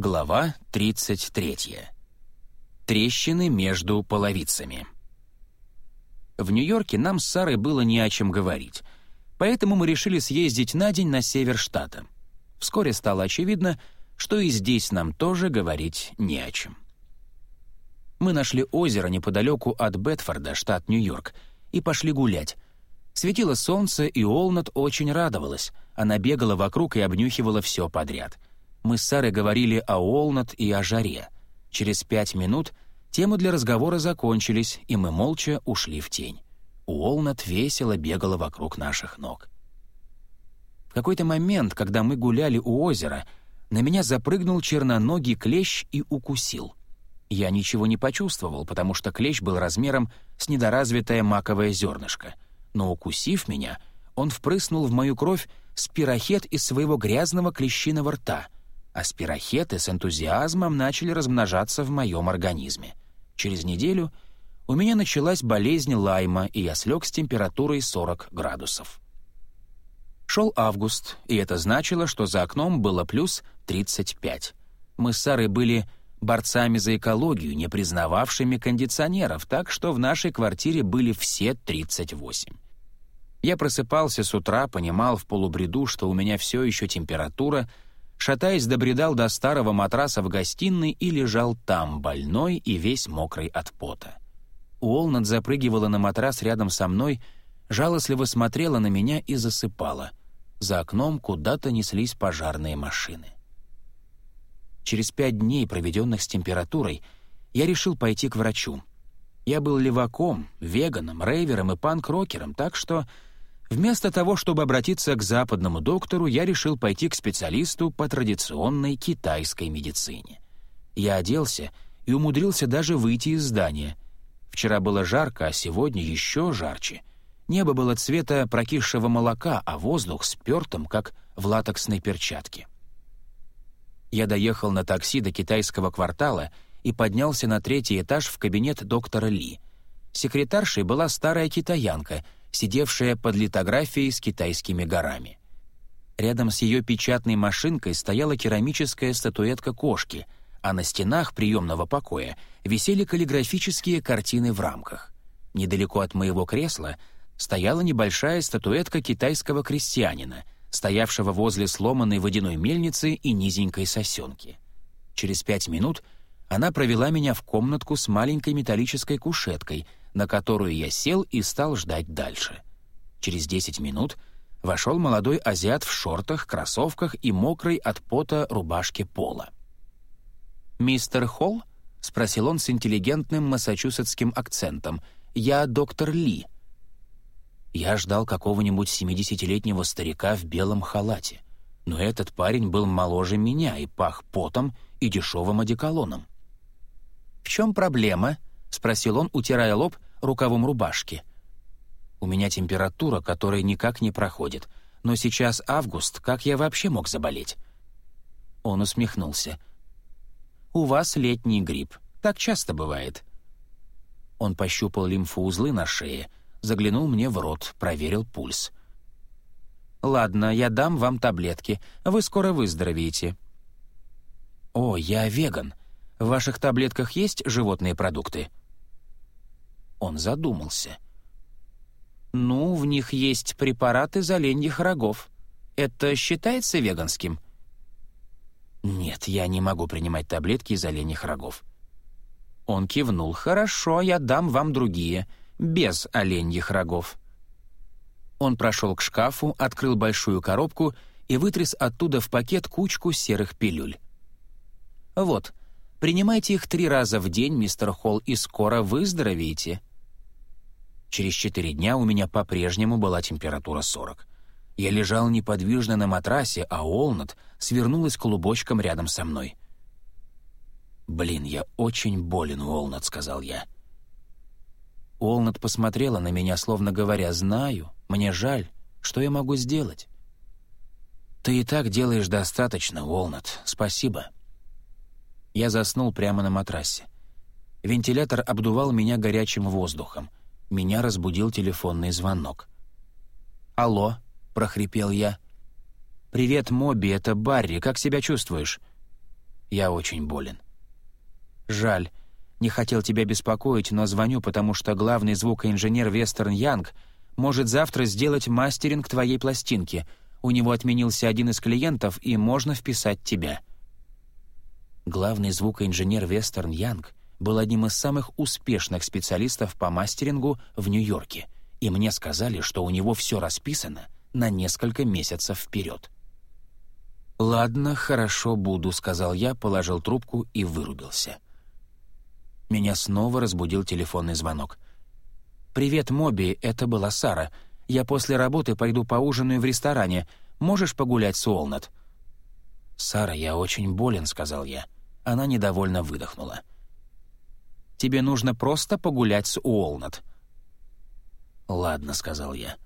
Глава 33. Трещины между половицами. В Нью-Йорке нам с Сарой было не о чем говорить, поэтому мы решили съездить на день на север штата. Вскоре стало очевидно, что и здесь нам тоже говорить не о чем. Мы нашли озеро неподалеку от Бетфорда, штат Нью-Йорк, и пошли гулять. Светило солнце, и Олнат очень радовалась. Она бегала вокруг и обнюхивала все подряд — мы с Сарой говорили о Уолнат и о жаре. Через пять минут темы для разговора закончились, и мы молча ушли в тень. Уолнат весело бегала вокруг наших ног. В какой-то момент, когда мы гуляли у озера, на меня запрыгнул черноногий клещ и укусил. Я ничего не почувствовал, потому что клещ был размером с недоразвитое маковое зернышко. Но укусив меня, он впрыснул в мою кровь спирохет из своего грязного клещиного рта — а спирохеты с энтузиазмом начали размножаться в моем организме. Через неделю у меня началась болезнь Лайма, и я слег с температурой 40 градусов. Шел август, и это значило, что за окном было плюс 35. Мы с Сарой были борцами за экологию, не признававшими кондиционеров, так что в нашей квартире были все 38. Я просыпался с утра, понимал в полубреду, что у меня все еще температура — шатаясь, добредал до старого матраса в гостиной и лежал там, больной и весь мокрый от пота. Уолнат запрыгивала на матрас рядом со мной, жалостливо смотрела на меня и засыпала. За окном куда-то неслись пожарные машины. Через пять дней, проведенных с температурой, я решил пойти к врачу. Я был леваком, веганом, рейвером и панк-рокером, так что Вместо того, чтобы обратиться к западному доктору, я решил пойти к специалисту по традиционной китайской медицине. Я оделся и умудрился даже выйти из здания. Вчера было жарко, а сегодня еще жарче. Небо было цвета прокисшего молока, а воздух спертым, как в латексной перчатке. Я доехал на такси до китайского квартала и поднялся на третий этаж в кабинет доктора Ли. Секретаршей была старая китаянка — сидевшая под литографией с китайскими горами. Рядом с ее печатной машинкой стояла керамическая статуэтка кошки, а на стенах приемного покоя висели каллиграфические картины в рамках. Недалеко от моего кресла стояла небольшая статуэтка китайского крестьянина, стоявшего возле сломанной водяной мельницы и низенькой сосенки. Через пять минут она провела меня в комнатку с маленькой металлической кушеткой — на которую я сел и стал ждать дальше. Через 10 минут вошел молодой азиат в шортах, кроссовках и мокрой от пота рубашке пола. «Мистер Холл?» — спросил он с интеллигентным массачусетским акцентом. «Я доктор Ли». Я ждал какого-нибудь семидесятилетнего старика в белом халате, но этот парень был моложе меня и пах потом и дешевым одеколоном. «В чем проблема?» — спросил он, утирая лоб рукавом рубашки. «У меня температура, которая никак не проходит. Но сейчас август, как я вообще мог заболеть?» Он усмехнулся. «У вас летний грипп. Так часто бывает». Он пощупал лимфоузлы на шее, заглянул мне в рот, проверил пульс. «Ладно, я дам вам таблетки. Вы скоро выздоровеете». «О, я веган. В ваших таблетках есть животные продукты?» Он задумался. «Ну, в них есть препараты из оленьих рогов. Это считается веганским?» «Нет, я не могу принимать таблетки из оленьих рогов». Он кивнул. «Хорошо, я дам вам другие, без оленьих рогов». Он прошел к шкафу, открыл большую коробку и вытряс оттуда в пакет кучку серых пилюль. «Вот, принимайте их три раза в день, мистер Холл, и скоро выздоровеете». Через четыре дня у меня по-прежнему была температура 40. Я лежал неподвижно на матрасе, а Олнат свернулась клубочком рядом со мной. «Блин, я очень болен, Уолнат», — сказал я. Уолнат посмотрела на меня, словно говоря, «Знаю, мне жаль, что я могу сделать?» «Ты и так делаешь достаточно, Уолнат, спасибо». Я заснул прямо на матрасе. Вентилятор обдувал меня горячим воздухом. Меня разбудил телефонный звонок. «Алло», — прохрипел я. «Привет, Моби, это Барри. Как себя чувствуешь?» Я очень болен». «Жаль. Не хотел тебя беспокоить, но звоню, потому что главный звукоинженер Вестерн Янг может завтра сделать мастеринг твоей пластинки. У него отменился один из клиентов, и можно вписать тебя». Главный звукоинженер Вестерн Янг был одним из самых успешных специалистов по мастерингу в Нью-Йорке, и мне сказали, что у него все расписано на несколько месяцев вперед. «Ладно, хорошо, буду», — сказал я, положил трубку и вырубился. Меня снова разбудил телефонный звонок. «Привет, Моби, это была Сара. Я после работы пойду поужинаю в ресторане. Можешь погулять с Уолнет?» «Сара, я очень болен», — сказал я. Она недовольно выдохнула. «Тебе нужно просто погулять с Уолнет». «Ладно», — сказал я.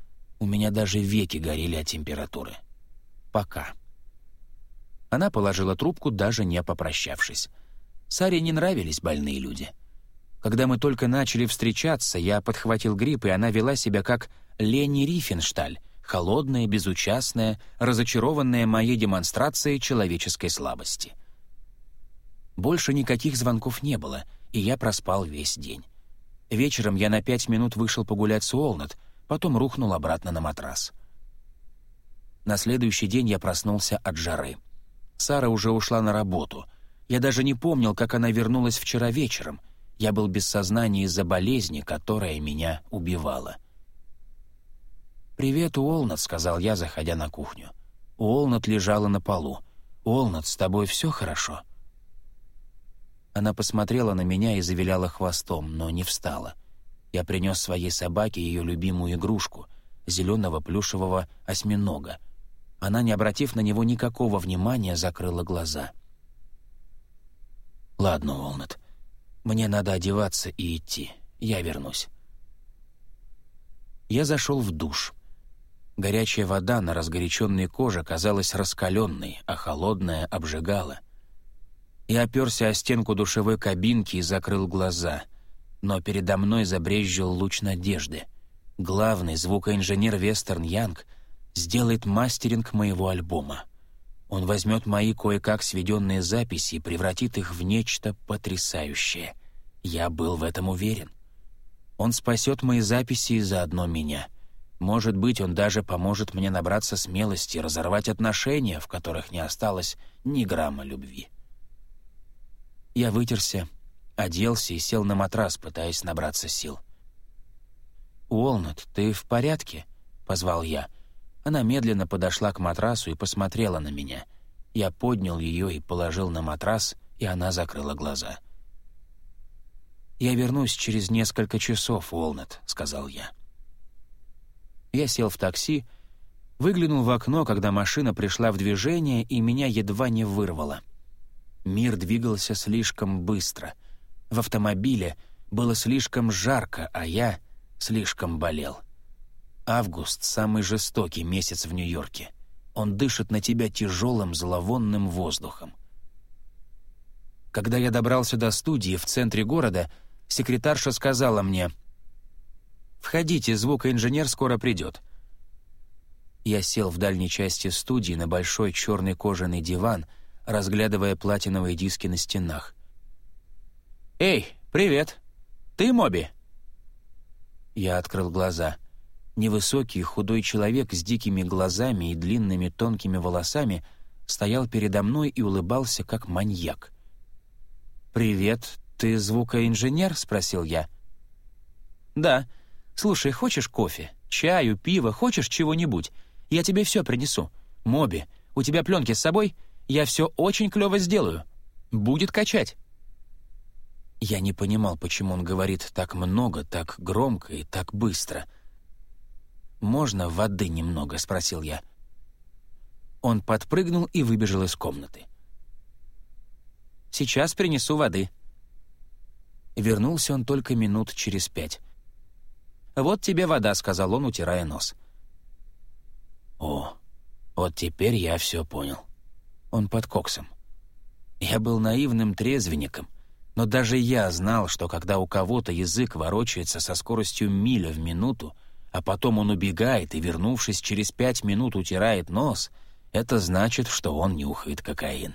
«У меня даже веки горели от температуры. Пока». Она положила трубку, даже не попрощавшись. Саре не нравились больные люди. Когда мы только начали встречаться, я подхватил грипп, и она вела себя как Лени Рифеншталь, холодная, безучастная, разочарованная моей демонстрацией человеческой слабости. Больше никаких звонков не было, и я проспал весь день. Вечером я на пять минут вышел погулять с Уолнет, потом рухнул обратно на матрас. На следующий день я проснулся от жары. Сара уже ушла на работу. Я даже не помнил, как она вернулась вчера вечером. Я был без сознания из-за болезни, которая меня убивала. «Привет, Уолнат», — сказал я, заходя на кухню. Уолнат лежала на полу. «Уолнат, с тобой все хорошо?» Она посмотрела на меня и завиляла хвостом, но не встала. Я принес своей собаке ее любимую игрушку — зеленого плюшевого осьминога — она, не обратив на него никакого внимания, закрыла глаза. «Ладно, Уолнет, мне надо одеваться и идти. Я вернусь». Я зашел в душ. Горячая вода на разгоряченной коже казалась раскаленной, а холодная обжигала. Я оперся о стенку душевой кабинки и закрыл глаза, но передо мной забрезжил луч надежды. Главный звукоинженер Вестерн Янг — сделает мастеринг моего альбома. Он возьмет мои кое-как сведенные записи и превратит их в нечто потрясающее. Я был в этом уверен. Он спасет мои записи и заодно меня. Может быть, он даже поможет мне набраться смелости разорвать отношения, в которых не осталось ни грамма любви. Я вытерся, оделся и сел на матрас, пытаясь набраться сил. «Уолнет, ты в порядке?» — позвал я — она медленно подошла к матрасу и посмотрела на меня. Я поднял ее и положил на матрас, и она закрыла глаза. «Я вернусь через несколько часов, Уолнет», — сказал я. Я сел в такси, выглянул в окно, когда машина пришла в движение, и меня едва не вырвало. Мир двигался слишком быстро. В автомобиле было слишком жарко, а я слишком болел. Август — самый жестокий месяц в Нью-Йорке. Он дышит на тебя тяжелым зловонным воздухом. Когда я добрался до студии в центре города, секретарша сказала мне «Входите, звукоинженер скоро придет». Я сел в дальней части студии на большой черный кожаный диван, разглядывая платиновые диски на стенах. «Эй, привет! Ты Моби?» Я открыл глаза. Невысокий худой человек с дикими глазами и длинными тонкими волосами стоял передо мной и улыбался, как маньяк. «Привет, ты звукоинженер?» — спросил я. «Да. Слушай, хочешь кофе? Чаю, пиво, хочешь чего-нибудь? Я тебе все принесу. Моби, у тебя пленки с собой? Я все очень клево сделаю. Будет качать». Я не понимал, почему он говорит так много, так громко и так быстро — «Можно воды немного?» — спросил я. Он подпрыгнул и выбежал из комнаты. «Сейчас принесу воды». Вернулся он только минут через пять. «Вот тебе вода», — сказал он, утирая нос. «О, вот теперь я все понял. Он под коксом. Я был наивным трезвенником, но даже я знал, что когда у кого-то язык ворочается со скоростью миля в минуту, а потом он убегает и, вернувшись через пять минут, утирает нос, это значит, что он нюхает кокаин.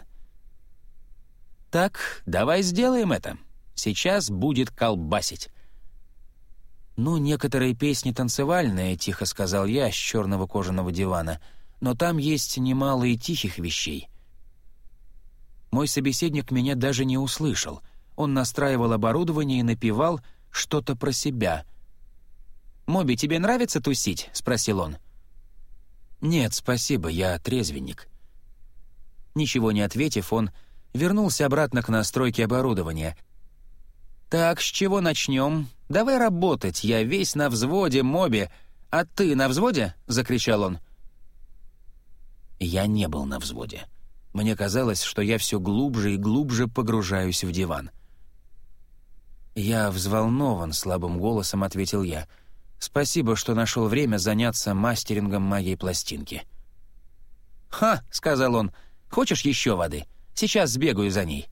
так, давай сделаем это. Сейчас будет колбасить». «Ну, некоторые песни танцевальные», — тихо сказал я с черного кожаного дивана, «но там есть немало и тихих вещей». Мой собеседник меня даже не услышал. Он настраивал оборудование и напевал что-то про себя. «Моби, тебе нравится тусить?» — спросил он. «Нет, спасибо, я трезвенник». Ничего не ответив, он вернулся обратно к настройке оборудования. «Так, с чего начнем? Давай работать, я весь на взводе, Моби. А ты на взводе?» — закричал он. Я не был на взводе. Мне казалось, что я все глубже и глубже погружаюсь в диван. «Я взволнован», — слабым голосом ответил я. «Спасибо, что нашел время заняться мастерингом моей пластинки». «Ха!» — сказал он. «Хочешь еще воды? Сейчас сбегаю за ней».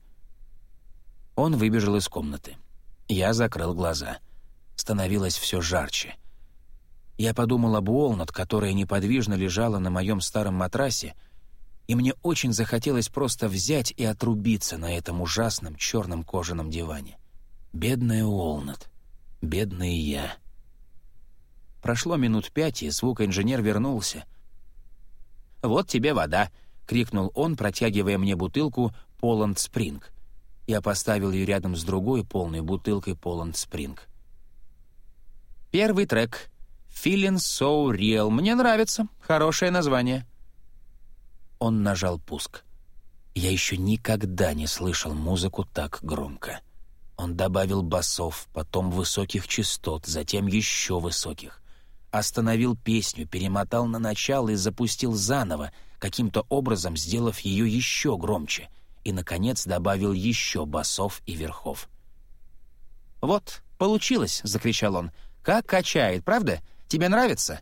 Он выбежал из комнаты. Я закрыл глаза. Становилось все жарче. Я подумал об Уолнат, которая неподвижно лежала на моем старом матрасе, и мне очень захотелось просто взять и отрубиться на этом ужасном черном кожаном диване. Бедная Уолнат. Бедный я. Прошло минут пять, и звукоинженер вернулся. «Вот тебе вода», — крикнул он, протягивая мне бутылку «Поланд Спринг». Я поставил ее рядом с другой полной бутылкой «Поланд Спринг». Первый трек «Feeling So Real». Мне нравится. Хорошее название. Он нажал пуск. Я еще никогда не слышал музыку так громко. Он добавил басов, потом высоких частот, затем еще высоких. Остановил песню, перемотал на начало и запустил заново, каким-то образом сделав ее еще громче, и, наконец, добавил еще басов и верхов. «Вот, получилось!» — закричал он. «Как качает, правда? Тебе нравится?»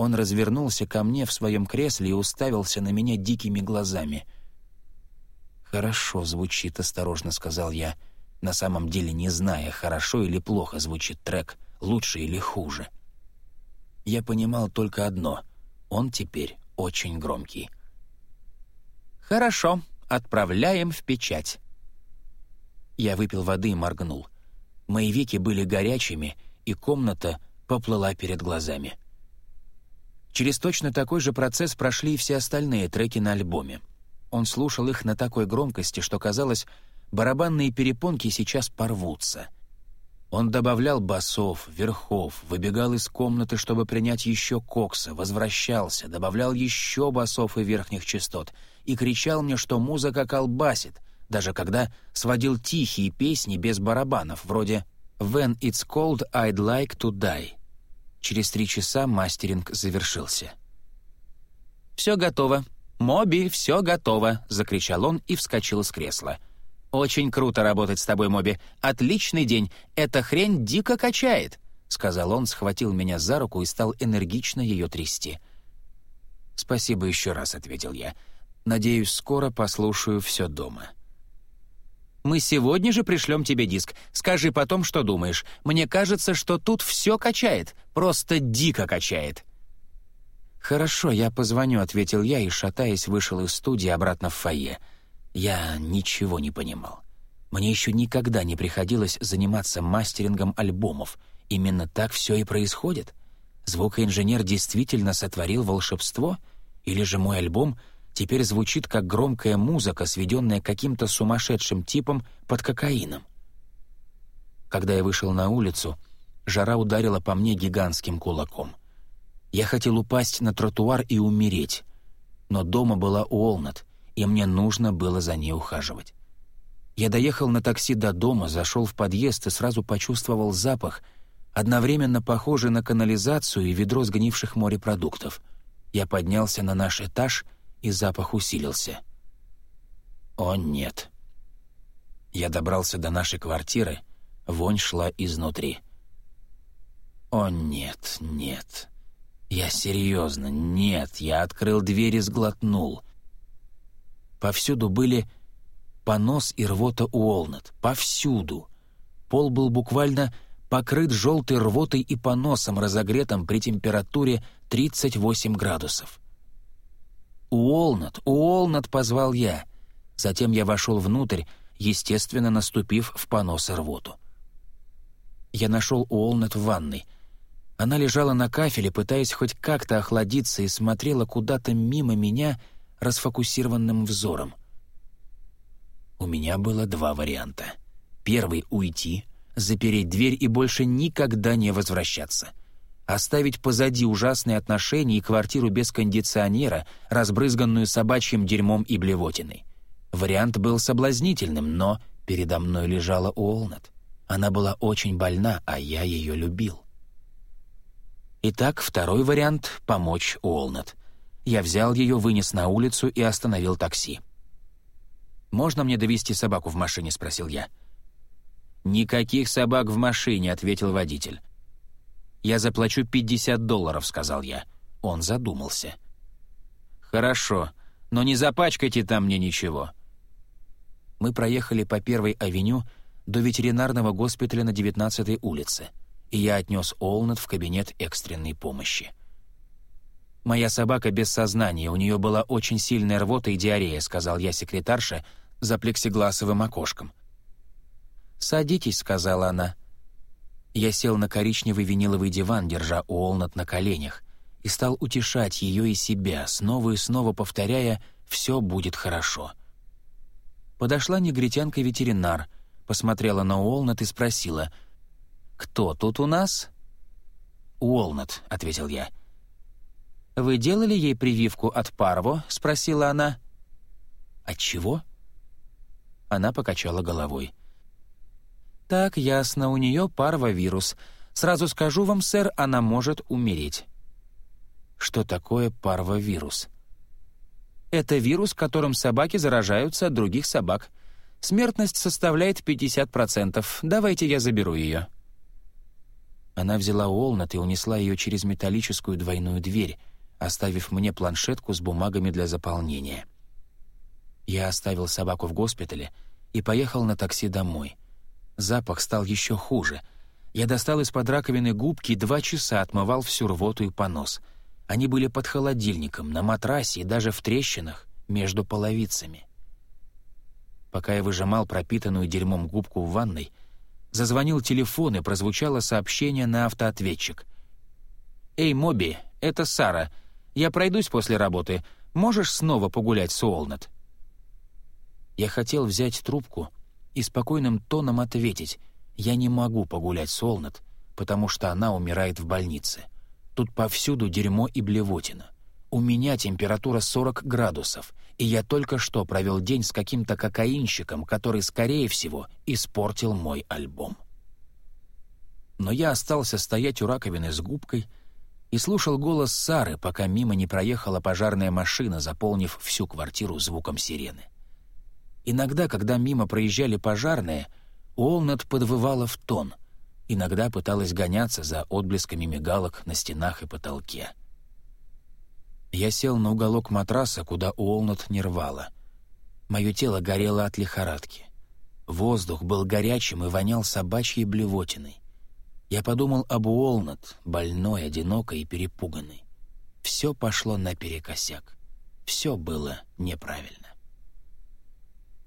Он развернулся ко мне в своем кресле и уставился на меня дикими глазами. «Хорошо звучит», — осторожно сказал я, на самом деле не зная, хорошо или плохо звучит трек, лучше или хуже. Я понимал только одно — он теперь очень громкий. «Хорошо, отправляем в печать». Я выпил воды и моргнул. Мои веки были горячими, и комната поплыла перед глазами. Через точно такой же процесс прошли и все остальные треки на альбоме. Он слушал их на такой громкости, что казалось, барабанные перепонки сейчас порвутся. Он добавлял басов, верхов, выбегал из комнаты, чтобы принять еще кокса, возвращался, добавлял еще басов и верхних частот и кричал мне, что музыка колбасит, даже когда сводил тихие песни без барабанов, вроде «When it's cold, I'd like to die». Через три часа мастеринг завершился. «Все готово. Моби, все готово!» — закричал он и вскочил с кресла. «Очень круто работать с тобой, Моби. Отличный день. Эта хрень дико качает!» — сказал он, схватил меня за руку и стал энергично ее трясти. «Спасибо еще раз», — ответил я. «Надеюсь, скоро послушаю все дома». Мы сегодня же пришлем тебе диск. Скажи потом, что думаешь. Мне кажется, что тут все качает. Просто дико качает». «Хорошо, я позвоню», — ответил я и, шатаясь, вышел из студии обратно в фойе. Я ничего не понимал. Мне еще никогда не приходилось заниматься мастерингом альбомов. Именно так все и происходит. Звукоинженер действительно сотворил волшебство? Или же мой альбом теперь звучит как громкая музыка, сведенная каким-то сумасшедшим типом под кокаином. Когда я вышел на улицу, жара ударила по мне гигантским кулаком. Я хотел упасть на тротуар и умереть, но дома была Уолнат, и мне нужно было за ней ухаживать. Я доехал на такси до дома, зашел в подъезд и сразу почувствовал запах, одновременно похожий на канализацию и ведро сгнивших морепродуктов. Я поднялся на наш этаж — и запах усилился. О, нет. Я добрался до нашей квартиры, вонь шла изнутри. О, нет, нет. Я серьезно, нет, я открыл дверь и сглотнул. Повсюду были понос и рвота Уолнет, повсюду. Пол был буквально покрыт желтой рвотой и поносом, разогретым при температуре 38 градусов. «Уолнат, Уолнат!» — позвал я. Затем я вошел внутрь, естественно, наступив в понос и рвоту. Я нашел Уолнет в ванной. Она лежала на кафеле, пытаясь хоть как-то охладиться, и смотрела куда-то мимо меня расфокусированным взором. У меня было два варианта. Первый — уйти, запереть дверь и больше никогда не возвращаться. Оставить позади ужасные отношения и квартиру без кондиционера, разбрызганную собачьим дерьмом и блевотиной. Вариант был соблазнительным, но передо мной лежала Уолнет. Она была очень больна, а я ее любил. Итак, второй вариант — помочь Уолнет. Я взял ее, вынес на улицу и остановил такси. «Можно мне довести собаку в машине?» — спросил я. «Никаких собак в машине», — ответил водитель. «Я заплачу 50 долларов», — сказал я. Он задумался. «Хорошо, но не запачкайте там мне ничего мы проехали по первой авеню до ветеринарного госпиталя на 19-й улице, и я отнес Олнет в кабинет экстренной помощи. «Моя собака без сознания, у нее была очень сильная рвота и диарея», сказал я секретарше за плексигласовым окошком. «Садитесь», — сказала она. Я сел на коричневый виниловый диван, держа Уолнат на коленях, и стал утешать ее и себя, снова и снова повторяя «все будет хорошо». Подошла негритянка-ветеринар, посмотрела на Уолнат и спросила, «Кто тут у нас?» «Уолнат», — ответил я. «Вы делали ей прививку от парво?» — спросила она. «От чего?» Она покачала головой. «Так, ясно, у нее парвовирус. Сразу скажу вам, сэр, она может умереть». «Что такое парвовирус?» Это вирус, которым собаки заражаются от других собак. Смертность составляет 50%. Давайте я заберу ее». Она взяла Уолнат и унесла ее через металлическую двойную дверь, оставив мне планшетку с бумагами для заполнения. Я оставил собаку в госпитале и поехал на такси домой. Запах стал еще хуже. Я достал из-под раковины губки и два часа отмывал всю рвоту и понос — они были под холодильником, на матрасе и даже в трещинах между половицами. Пока я выжимал пропитанную дерьмом губку в ванной, зазвонил телефон и прозвучало сообщение на автоответчик. «Эй, Моби, это Сара. Я пройдусь после работы. Можешь снова погулять с Уолнет?» Я хотел взять трубку и спокойным тоном ответить «Я не могу погулять с Уолнет, потому что она умирает в больнице». Тут повсюду дерьмо и блевотина. У меня температура 40 градусов, и я только что провел день с каким-то кокаинщиком, который, скорее всего, испортил мой альбом. Но я остался стоять у раковины с губкой и слушал голос Сары, пока мимо не проехала пожарная машина, заполнив всю квартиру звуком сирены. Иногда, когда мимо проезжали пожарные, Уолнет подвывала в тон — иногда пыталась гоняться за отблесками мигалок на стенах и потолке. Я сел на уголок матраса, куда Уолнут не рвало. Мое тело горело от лихорадки. Воздух был горячим и вонял собачьей блевотиной. Я подумал об Уолнут, больной, одинокой и перепуганной. Все пошло наперекосяк. Все было неправильно.